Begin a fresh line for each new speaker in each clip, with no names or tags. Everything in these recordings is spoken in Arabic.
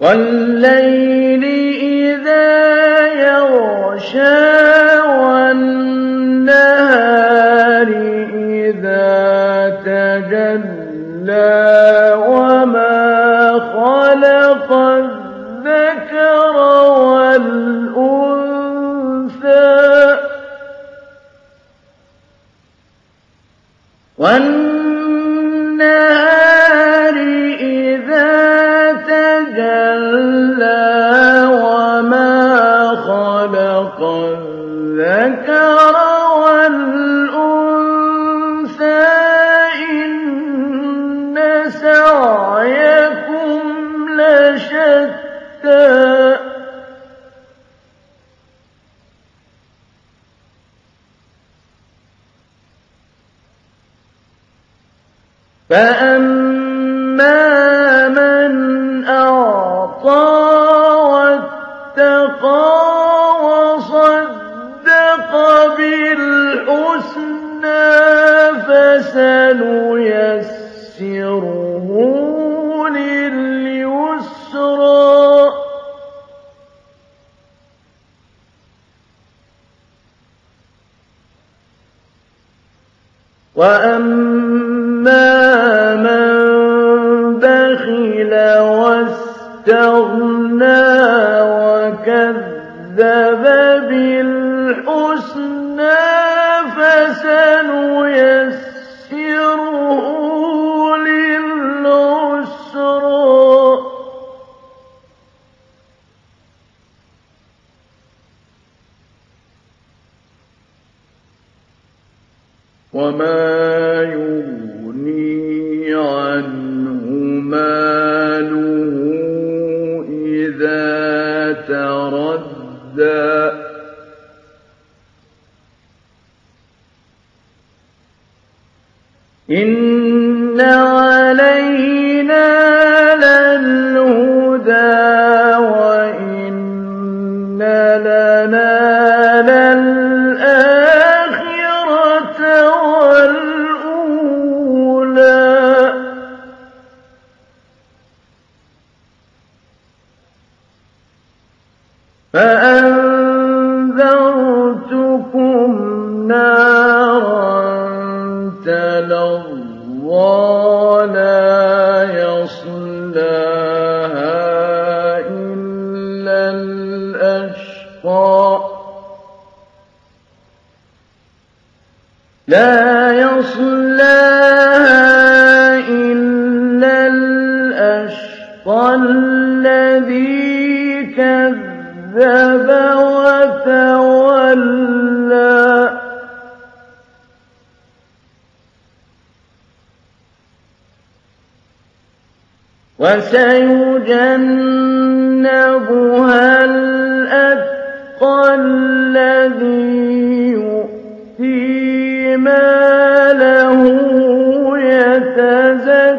وَاللَّيْلِ إِذَا يَغْشَىٰ وَالنَّهَارِ إِذَا تَجَلَّىٰ وَمَا خَلَقَ الذَّكَرَ وَالْأُنثَىٰ وَالنَّهَارِ خَلَقَ الذَّكَرَ وَالْأُنثَىٰ إِنَّ سَعْيَكُمْ لَشَتَّىٰ. فَأَمَّا فَسَنُيَسِّرُهُ لِلْيُسْرَىٰ وَأَمَّا مَن بَخِلَ وَاسْتَغْنَىٰ وَكَذَّبَ بِالْحُسْنَىٰ وَمَا يُغْنِي عَنْهُ مَالُهُ إِذَا تَرَدَّىٰ. إِنَّ عَلَيْنَا لَلْهُدَىٰ وَإِنَّ لَنَا لَلْآخِرَةَ فَأَنذَرْتُكُمْ نَارًا تَلَظَّىٰ لَا يَصْلَاهَا إِلَّا الْأَشْقَى الَّذِي كَذَّبَ وَتَوَلَّىٰ. وَسَيُجَنَّبُهَا الْأَتْقَى الَّذِي يُؤْتِي مَالَهُ يَتَزَكَّىٰ.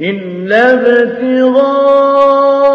إِلَّا ابْتِغَاءَ